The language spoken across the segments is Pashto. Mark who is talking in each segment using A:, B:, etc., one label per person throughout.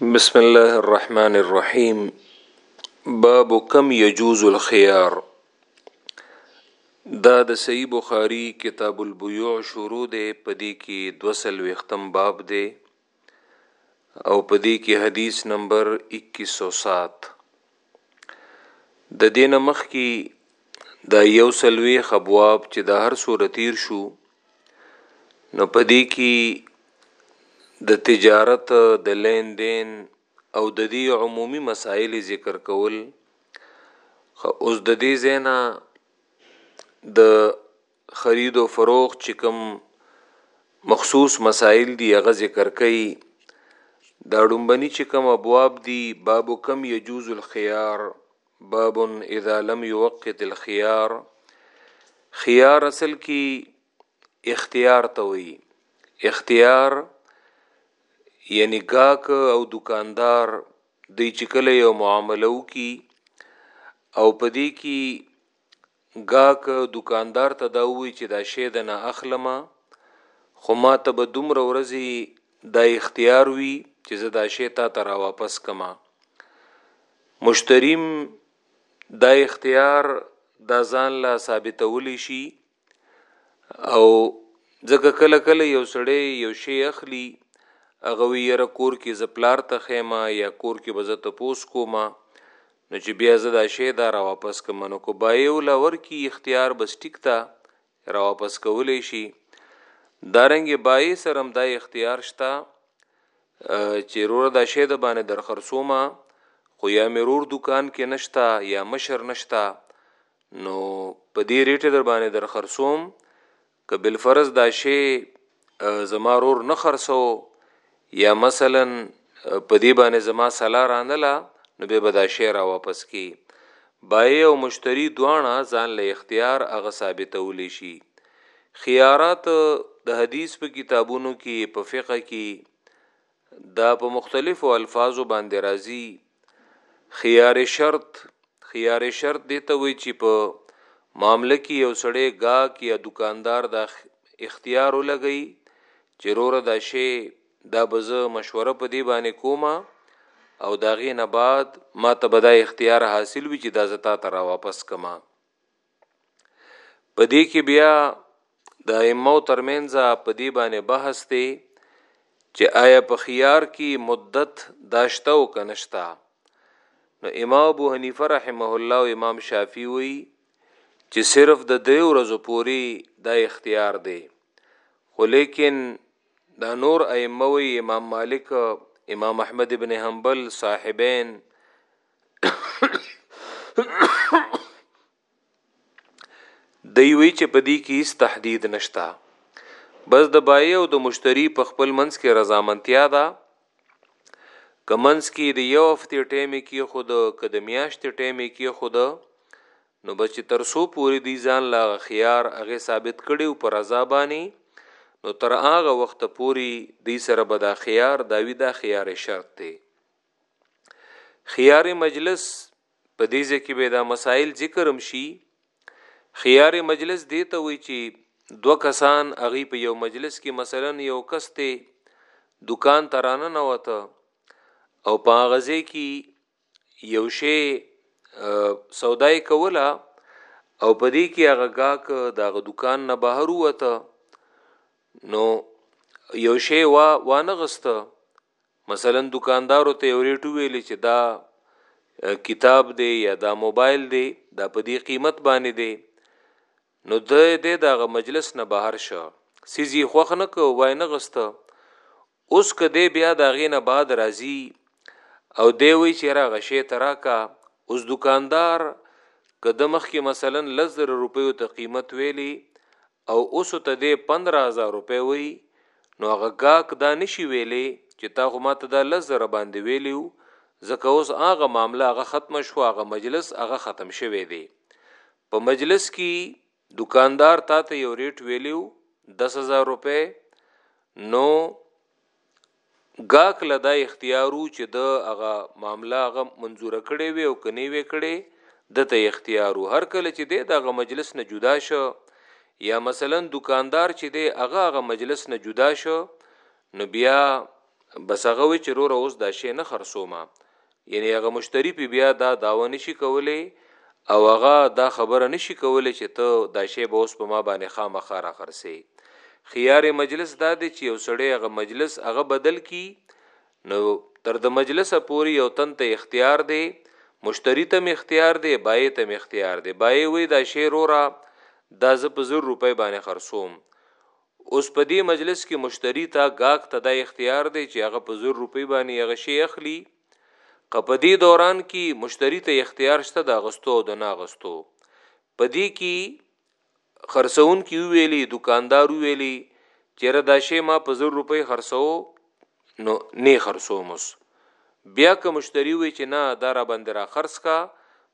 A: بسم الله الرحمن الرحیم باب کم یجوز الخيار دا د صحیح بخاری کتاب البیوع شروع دی پدې کې دوسل وختم باب دی او پدې کې حدیث نمبر 2107 د دې نه مخکې دا یو څلوېښت ابواب چې د هر سوره تیر شو نو په دې کې د تجارت د لین دین او د دې عمومي مسائل ذکر کول اوس د دې زینا د خرید او فروخت چې کوم مخصوص مسائل دي هغه ذکر کوي دا ډومبني چې کوم ابواب دي باب کم یجوز الخيار باب اذا لم يوقت الخيار خيار اصل کې اختیار ته وي اختیار یعنی گاک او دکاندار د چکل یو معاملو کی او پدې کې ګاک دوکاندار ته دا ووي چې دا شی د نه اخلم خو ما ته به دومره ورځې دا اختیار وي چې زه دا شی تا ته راواپس کړم. مشتریم دا اختیار دا ځان له ثابتولی شي او ځکه کله کله یو سړی یو شی اخلي هغه وی یره کور کې ز پلار ته خیمه یا کور کې به زه ته پوس کومه نو چې بیا زه دا شی دا را واپس کوم نو کو بایو لا ورکی اختیار بس ټیک تا را واپس کولې شي دارنګ بای سرم دا اختیار شته چې رور دا شی د باندې درخرسومه خو یا مرور دکان کې نشتا یا مشر نشتا نو په دې ریټه در باندې در خرڅوم که بل فرض دا شی زما رور نه خرڅو یا مثلا په دې باندې زما سلا رانله نو به دا شی را واپس کی بای او مشتری دواړه ځان له اختیار هغه ثابتول شي خيارات د حدیث په کتابونو کې په فقہ کې دا په مختلفو الفاظو باندې راځي خيار شرط خيار شرط دې ته وي چې په معاملې کې یو سړی گاک یا دکاندار دا اختیار ولګي چې روره دا شی دا بزه مشوره په دی باندې کومه او داغې نه بعد ما ته به دا اختیار حاصل وي چې دا زتا ته را واپس کما په دې کې بیا د ائمه ترمنځ په دې باندې بحث دی چې آیا په خيار کې مدت داشته او کنشتا نو امام ابو حنیفه رحمه الله او امام شافعي وی چې صرف د درې ورځو پوري دا اختیار دی خو لیکن دا نور ائمه وی امام مالک امام احمد ابن حنبل صاحبین دی وی چې په دې کې هیڅ تحدید نشتا بس د بای او د مشتری په خپل منځ کې رضامندتیا ده کمنس کې د یو هفته ټیم کې خود کده میاشت ټیم کې خود نو بچ تر سو پوری دی ځان لا خيار هغه ثابت کړي او پر عذابانی نو تر هغه وخت پوری دی سره بدا خيار داوی دا خيار شرط دی خيار مجلس په دې ځکه به دا مسائل ذکرم شي خيار مجلس دې ته وی چې دو کسان اغي په یو مجلس کې مثلا یو کس ته دکان ترانه نه وته او په غزه کې یو شی سودای کوله او په دې کې هغه گاک دغه دکان نه بهر وته نو یو شی وا وانه غسته مثلا دکاندارو ته یو ریټ ویلې چې دا کتاب دی یا دا موبایل دی دا په دې قیمت باندې دی نو د دې دغه مجلس نه بهر شو سيزي خوخ نه کو وای نه غسته اوس کده بیا دا غینه بعد راځي او دی وی چې را غشې تراکا اوس دکاندار کده مخ کې مثلا لزر روپیو ته قیمت ویلی او اوسو ته دی پندره هزار روپی وایی نو هغه ګاک دا نشی ویلی چی تا خو ماته دا لس زره باندی ویلی وو ځکه اوس هغه معامله هغه ختمه شوه هغه مجلس هغه ختم شوی دی په مجلس کی دوکاندار تاته یو ریټ ویلی وو دس هزار روپی نو ګاک له دا اختیار وو چې ده هغه معامله هغه منظوره کړې وې او که نۀ وې کړې ده ته اختیار وو هر کله چې دی د هغه مجلس نه جدا شه یا مثلا دوکاندار چې دی هغه هغه مجلس نه جدا شه نو بیا بس هغه وې چې روره اوس دا شی نه خرڅومه یعنې هغه مشتری پې بیا دا دعوه نشي کولی او هغه دا خبره نشي کولی چې ته دا شی به اوس په ما باندې خامخا راخرڅې. خیار مجلس دا دی چې یو سړی هغه مجلس هغه بدل کړي نو تر د مجلسه پورې یو تن ته اختیار دی، مشتری ته هم اختیار دی، بایع ته هم اختیار دی. بایع وایي دا شی روره دا زه په زر روپۍ باندې خرڅوم اوس په دې مجلس کې مشتري ته، ګاک ته، دا اختیار دی چې هغه په زر روپۍ باندې هغه شی اخلي که په دې دوران کې مشتري ته اختیار شته د اغستو او د نه اغستو. په دې کې خرڅونکي وویلې، دوکاندار وویلې چې یاره دا شی ما په زر روپۍ خرڅوو نو نې خرڅوم اوس بیا که مشتري وویل چې نه دا راباندې را خرڅ کا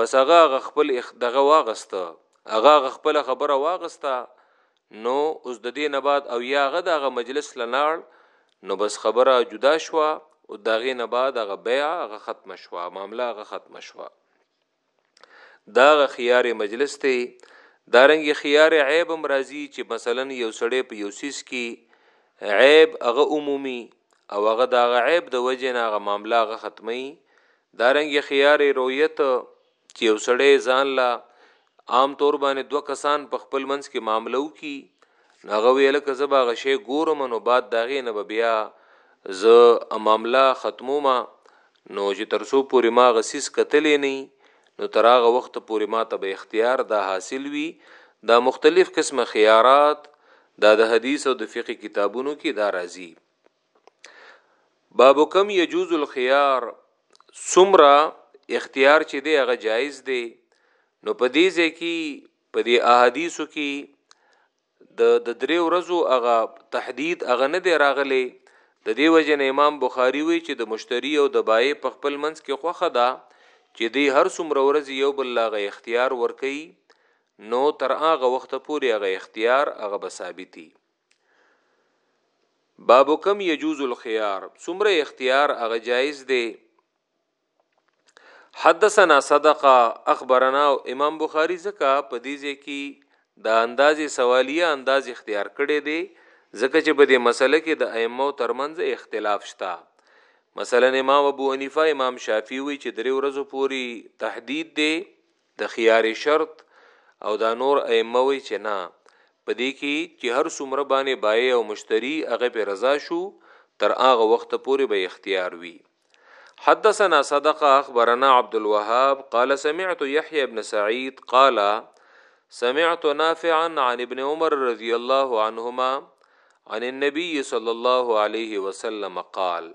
A: بس هغه هغه خپل دغه واغسته هغه هغه خپله خبره واغسته نو اوس ددې نه بعد او یا هغه د هغه مجلس له لاړ نو بس خبره جدا شوه او د هغې نه بعد هغه بیع هغه ختمه شوه معامله هغه ختمه شوه دا هغه خیار مجلس دی دارنګ خيار عیب هم راځي چې مثلا یو سړی په یو سیس کې عیب هغه عمومي او هغه د هغه عیب د وجې نه هغه معامله هغه ختمي دارنګ خيار رویت چې یو سړی ځان لا عام طور باندې دوه کسان په خپل منځ کې معاملو کی هغه ویل که زبا غشي ګورم نو بعد داغه نه بیا ز معاملہ ختمو ما نو چې ترسو پورې ما غسیس کتلې نه نو تر هغه وخت پورې ما ته به اختیار دا حاصل وي دا مختلف قسم خيارات دا د حدیث او د فقه کتابونو کې دا راځي باب کم یجوز الخيار سمرا اختیار چې دی هغه جایز دی نو په دې ځای کې په دې احادیثو کې د د درې ورځو هغه تحدید هغه نه دی راغلی د دې وجه نه امام بخاری وی چې د مشتری او د بای په خپل منځ کې خوخه ده چې دی هر څومره ورځ یو بل لاغه اختیار ورکي نو تر هغه وخت پورې هغه اختیار هغه به ثابتي باب کم یجوز الخيار څومره اختیار هغه جایز دی حدثنا صدقه اخبرنا امام بخاری زکه په دې ځای کې د انداز سوالیه انداز اختیار کړي دي زکه چې په دې مسله کې د ائمه ترمنځ اختلاف شته مثلا امام ابو حنیفه امام شافعی وی چې درې ورځې پوری تحدید دی د خيار شرط او دا نور ائمه وي چه نه په دې کښې چه هر څومره بانې بائع او مشتري هغه پۀ رضا شو تر هغه وخته پورې به اختيار وي حدثنا صدقه اخبرنا عبدالوهاب قال سمعت يحيى ابن سعيد قال سمعت نافعا عن ابن عمر رضي الله عنهما عن النبي صلى الله عليه وسلم قال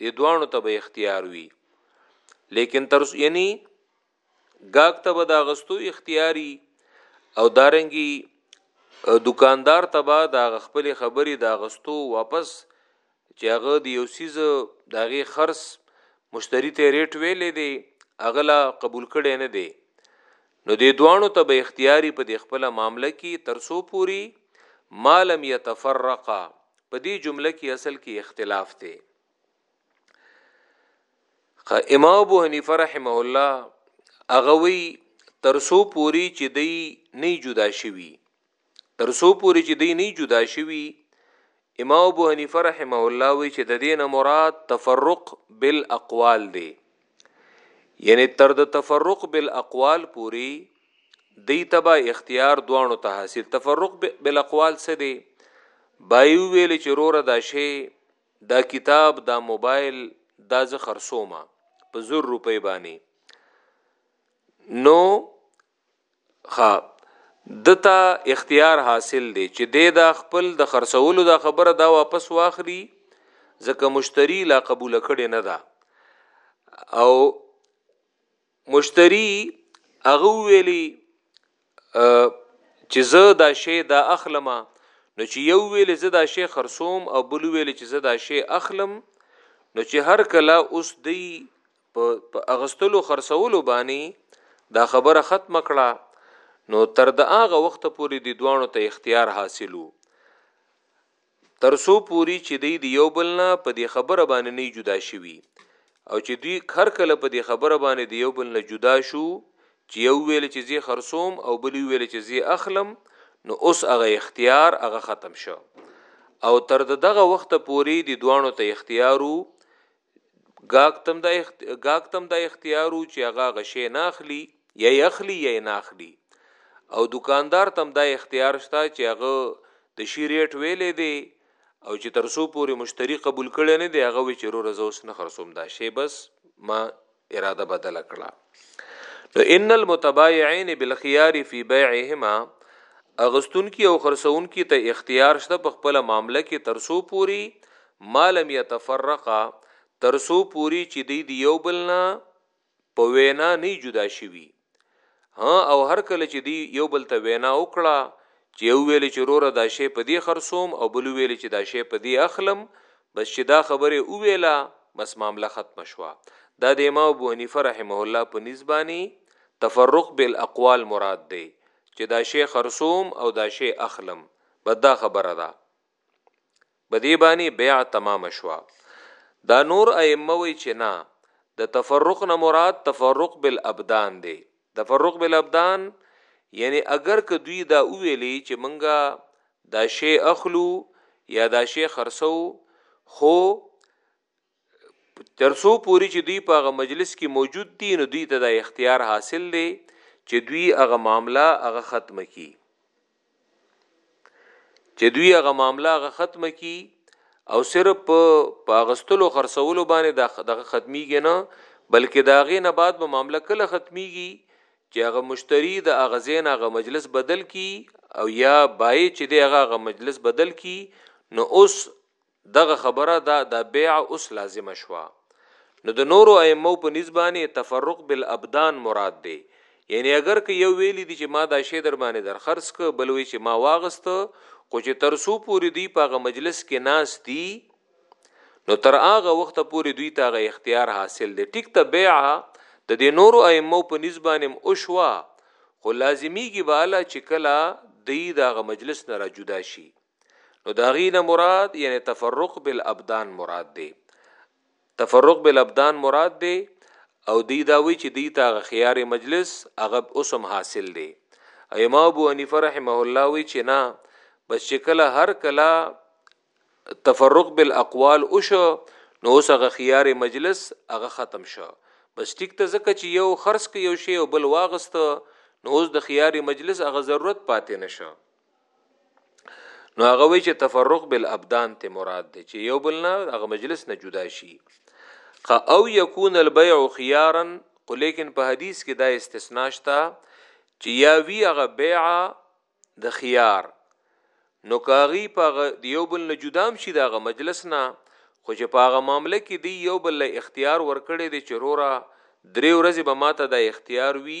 A: دې دوانو ته به اختیار وي لیکن تر یعنی گاګ ته به دا غستو اختیاري او دارنګي دکاندار ته به دا خپل خبري دا غستو واپس چې هغه د یو سیز داغه خرص مشتری ته ریټ ویلې دی اغلا قبول کړي نه دی نو دې دوانو ته به اختیاري په دې خپل معاملې کې ترسو پوری مالم یتفرقا په دې جمله کې اصل کې اختلاف دی امام ابو حنیفه رحمه الله هغه وی ترسو پوری چې دی نه جدا شوی ترسو پوری چې دی نه جدا شوی امام ابو حنیفه رحمه الله وی چې د دین مراد تفرق بالاقوال دی یعنی تر د تفرق بالاقوال پوری دی تبا اختیار دوانو ته حاصل تفرق بالاقوال څه دی بایو ویل چې روره دا شی دا کتاب دا موبایل دا ز خرصومه په زر روپۍ باندې نو ها دته اختیار حاصل دی چې د دا خپل د خرڅولو دا خبره دا واپس واخلي ځکه مشتری لا قبول کړي نه ده او مشتری هغه ویلی چې زه دا شی دا اخلم نو چې یو ویل زه دا شی خرصوم او بل ویل چې زه دا شی اخلم نو چې هر کله اوس دی په په اغستلو خرڅولو باندې دا خبره ختمه کړه نو تر د هغه وخت پورې د دوانو ته اختیار حاصلو تر سو پوری چې دی دی یو بل نه په دې خبره باندې نه جدا شوي او چې دوی هر کله په دې خبره باندې دی یو بل نه جدا شو چې یو ویل چې زی خرصوم او بل ویل چې زی اخلم نو اوس هغه اختیار هغه ختم شو او تر دغه وخت پوری دی دوانو ته اختیارو ګاکتم دا ګاکتم دا اختیارو چې هغه غشې نه اخلي یا یې اخلي یا یې نه اخلي او دکاندار تم دا اختیار شته چې هغه د شي ریټ ویلې دی او چې ترسو پورې مشتری قبول کړي نه دی هغه وی چې روره زه اوس نه خرڅوم دا شی بس ما اراده بدل کړه نو ان المتبايعين بالخيار في بيعهما اغستون کی او خرڅون کی ته اختیار شته په خپل معاملې کې ترسو پوری مالم يتفرقا ترسو پوری چې دی دی یو بلنا په وینا نه جدا شوی ها او هر کله چې دی یو بل ته وینا وکړه چې یو ویل چې روره دا شی په دې خرڅوم او بل ویل چې دا شی په دې اخلم بس چې دا خبره او ویلا بس معاملہ ختم شوا دا د امام ابو حنیفه رحمه الله په نسبانی تفرق بالاقوال مراد دی چې دا شی خرصوم او دا شی اخلم بدا خبره ده بدی باندې بیع تمام شوا دا نور ائمه وی چې نه د تفرق نه مراد تفرق بالابدان دی تفرق بالابدان یعنی اگر که دوی دا ویلی چې منګه دا شی اخلو یا دا شی خرڅو خو ترسو پوری چې دوی په هغه مجلس کې موجود دي نو دوی ته دا اختیار حاصل دی چې دوی هغه معاملہ هغه ختم کی چې دوی هغه معاملہ هغه ختم کی او صرف په غستلو خرڅولو باندې دغه ختميږي نه بلکې دا غي نه بعد به معاملہ کله ختميږي چې هغه مشتری د اغزین هغه مجلس بدل کی او یا بای چې د هغه مجلس بدل کی نو اوس دغه خبره ده دا بيعه اوس لازمه شوه نو د نورو ائمو په نيز باندې تفرق بالابدان مراد دی يعني اګر که يو ويلي دي چې ما دا شی در باندې در خرڅ کړ بل وي چې ما واغست خو چې تر سو پورې دوی په هغه مجلس کې ناس دي نو تر هغه وخت پورې دوی ته هغه اختیار حاصل دی ټیک ته بیع د دې نورو ائمه په نسبانم او شوا خو لازمیږي بالا چې کله دی دغه مجلس نه را جدا شي نو دا غي نه مراد یعنی تفرق بالابدان مراد دی تفرق بالابدان مراد دی او دی دا وی چې دی تا خيار مجلس هغه اوسم حاصل دی امام ابو حنیفه رحمه الله وی چې نه بس چې کله هر کله تفرق بالاقوال او شو نو اوس هغه خيار مجلس هغه ختم شو بس ټیک ته ځکه چې یو خرڅ کې یو شی او بل واغسته نو اوس د خيار مجلس هغه ضرورت پاتې نشه نو هغه وی چې تفرق بالابدان ته مراد دی چې یو بل نه هغه مجلس نه جدا شي خا او یکون البيع خيارا خو لیکن په حدیث کې دا استثناء شته چې یا وی هغه بیع د خيار نو کاغي په یو بل نه جدام شي دا هغه مجلس نه خو چې په هغه معاملې کې دی یو بل اختیار ورکړي دی چې رورا درې ورځې به ماته دا اختیار وی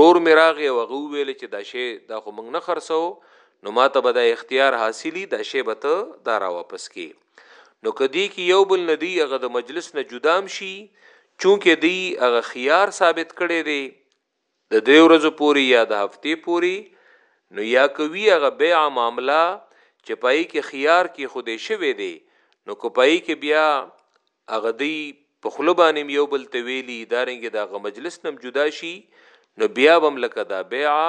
A: رور می راغی او هغه ویل چې دا شی دا خو موږ نه خرڅو نو ماته به د اختیار حاصلی دا شی به ته دا را واپس کی نو کدی کې یو بل ندی هغه د مجلس نه جدام شي چونکه دی هغه خيار ثابت کړي دی د دریو ورځو پوری یا د هفته پوری نو یا کوي هغه بیع معاملہ چې پای کې خيار کې خوده شوی دی نو کو پای کې بیا هغه دی په خوله باندې هم یو بل ته ویلي دارنګه د هغه مجلس نم جدا شي نو بیا هم لکه دا بیعه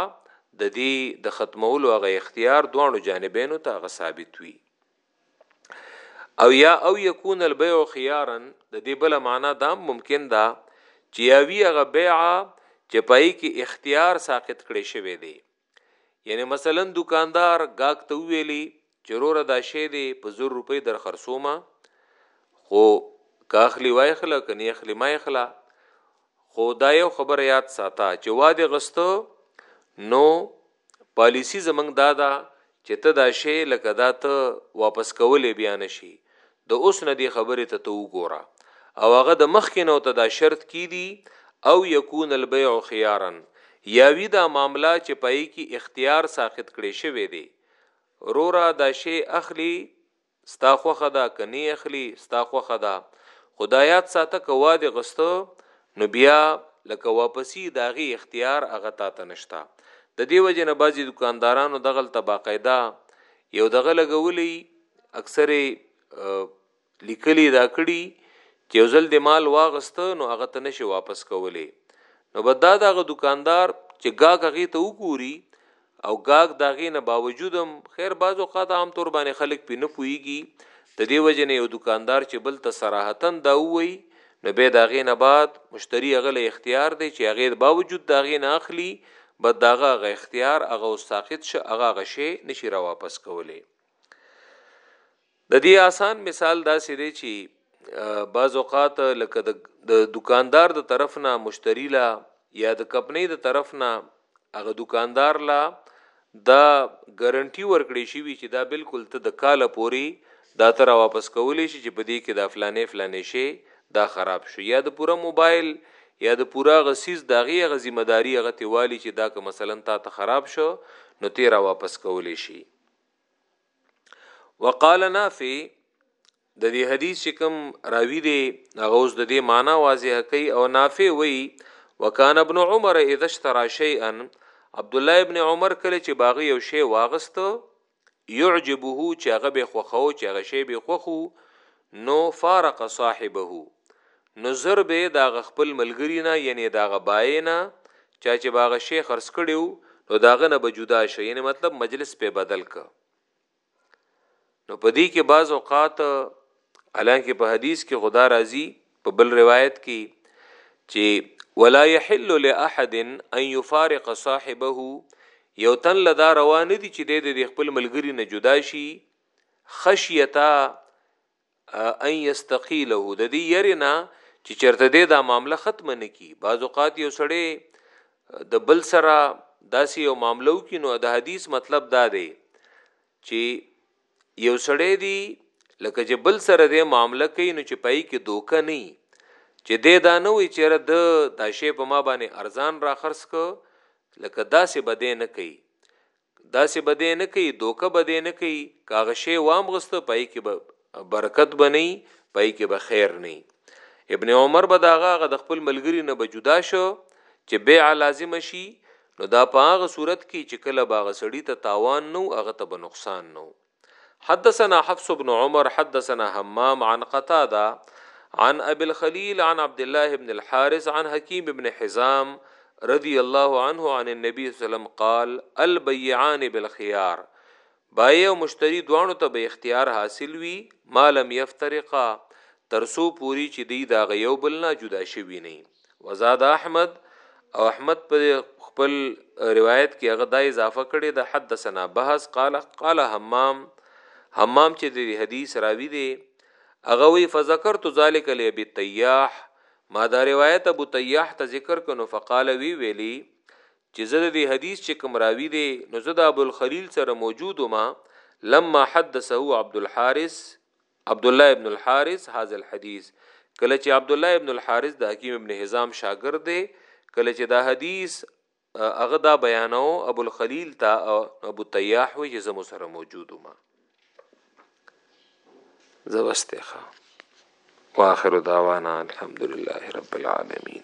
A: د دې د ختمولو هغه اختیار دواړو جانبینو ته هغه ثابت وي او یا او یکون البیع خيارا د دې بل معنا دا ممکن ده چې یاوی هغه بیع چې پای کې اختیار ساقط کړي شوی دی یعنی مثلا دکاندار گاک ته ویلی چې روره دا شی دی په زر روپۍ در خرڅومه خو که اخلی وای خله کنی اخلی ما اخلا خو دا یو خبر یاد ساته چې واده غستو نو پالیسی زمنګ دادا چې ته دا شی لکه دا ته واپس کولی بیا نه شی د اوس نه دې خبرې ته ته وګوره او هغه د مخکې نه ته دا شرط کیدی او یکون البیع خیارا یا وی دا معامله چې پای کې اختیار ساقط کړې شوی دی روره دا شی اخلی ستا خوښه ده که نی اخلی ستا خوښه ده خو دا یاد ساته که وادی غسته نو بیا لکه واپسی داغی اختیار هغه تاته نشته ددی وجه نه بعضی دوکاندارانو دغلته باقاعده یو دغه لګولی اکثر یی لیکلی داکړی چه یو ځل دی مال واغسته نو هغه ته نشی واپس کولی نو بد داده هغه دوکاندار چه ګاک هغه ته وګوری او ګاګ داغې نه باوجودم خیر بعض اوقات عام طور باندې خلک پې نه پوهیږي د دې وجه نه یو دکاندار چې بل ته صراحتا دا ووي نو به داغې نه بعد مشتری هغه له اختیار دی چې هغې باوجود داغې نه اخلي بد داغه هغه اختیار هغه ساقط شه هغه هغه شی نشي را واپس کولی د دې اسان مثال داسې دی چې بعض اوقات لکه د دکاندار د طرف نه مشتری لا یا د کمپنۍ د طرف نه هغه دکاندار لا دا ګارنټي ورکړې شي چې دا بالکل ته د کال پوري دا تر واپس کولې شي چې په دې کې دا فلانې فلانې شي دا خراب شو یا د پوره موبایل یا د پوره غسیز داغي غ ذمہ داری غ تیوالی چې دا که مثلا تا ته خراب شو نو تیرا واپس کولې شي وقال نافع د دې حدیث کوم راوی دی هغه اوس د دې معنی واضح کوي او نافع وی وکان ابن عمر اذا اشترى شيئا عبد الله ابن عمر کله چې باغی یو شی واغست يعجبه چې هغه به خوخو چې هغه شی به خوخو نو فارق صاحبه نو زر به د هغه خپل ملګري نه یعنی د هغه بایې نه چا چې به هغه شی خرڅ کړی وو نو د هغه نه به جدا شي یعنی مطلب مجلس په بدل که نو په دې کې بعض اوقات الانکه په حدیث کې خدا راضي په بل روایت کې چې ولا يحل لاحد ان يفارق صاحبه یو تن لدا روان دي چې د خپل ملګری نه جدا شي خشیتا ان یستقی له د دې یری نه چې چرته دې دا معامله ختم نه کی بعض اوقات یو سړی د بل سره داسې یو معاملو کې نو د حدیث مطلب دا دی چې یو سړی دی لکه چې بل سره دې معامله کوي نو چې پای کې دوکه نه چې دې دا نه وي چې د داشې په ما باندې ارزان را خرڅ ک لکه داسې بده نه کوي داسې به دی نه کوي، دوکه به دی نه کوي، که هغه شی وامغسته په هغه کې به برکت به نه وي، په هغه کې به خیر نه وي. ابن عمر به د هغه هغه د خپل ملګري نه به جدا شو چې بیعه لازمه شي، نو دا په هغه صورت کې چې کله به هغه سړي ته تاوان نه و، هغه ته به نقصان نه و. حدثنا حفص بن عمر حدثنا همام عن قتاده عن ابي الخليل عن عبد الله بن الحارث عن حكيم بن حزام رضي الله عنه عن النبي صلى الله عليه وسلم قال البيعان بالخيار بای او مشتری دوانو ته به اختیار حاصل وي مالم یفترقا ترسو پوری چې دی دا غیو بلنا جدا شوی نه وزاد احمد او احمد په خپل روایت کې هغه دا اضافه کړي د حدثنا بحث قال قال حمام حمام چې د حدیث راوی دی هغه وی فذكرت ذلك لابي تياح ما دا روایت ابو تياح ته ذکر کنو فقال وی ویلی چې زه د حدیث چې کوم راوی دی نو زه د ابو الخلیل سره موجود ما لما حدثه عبد الحارث عبد الله ابن الحارث هاذ الحديث کله چې عبد الله ابن الحارث د حکیم ابن حزام شاګرد دی کله چې دا حدیث هغه دا بیانو ابو الخلیل تا ابو تیاح وی چې زمو سره موجود ما زبستخه واخر دعوانا الحمدلله رب العالمین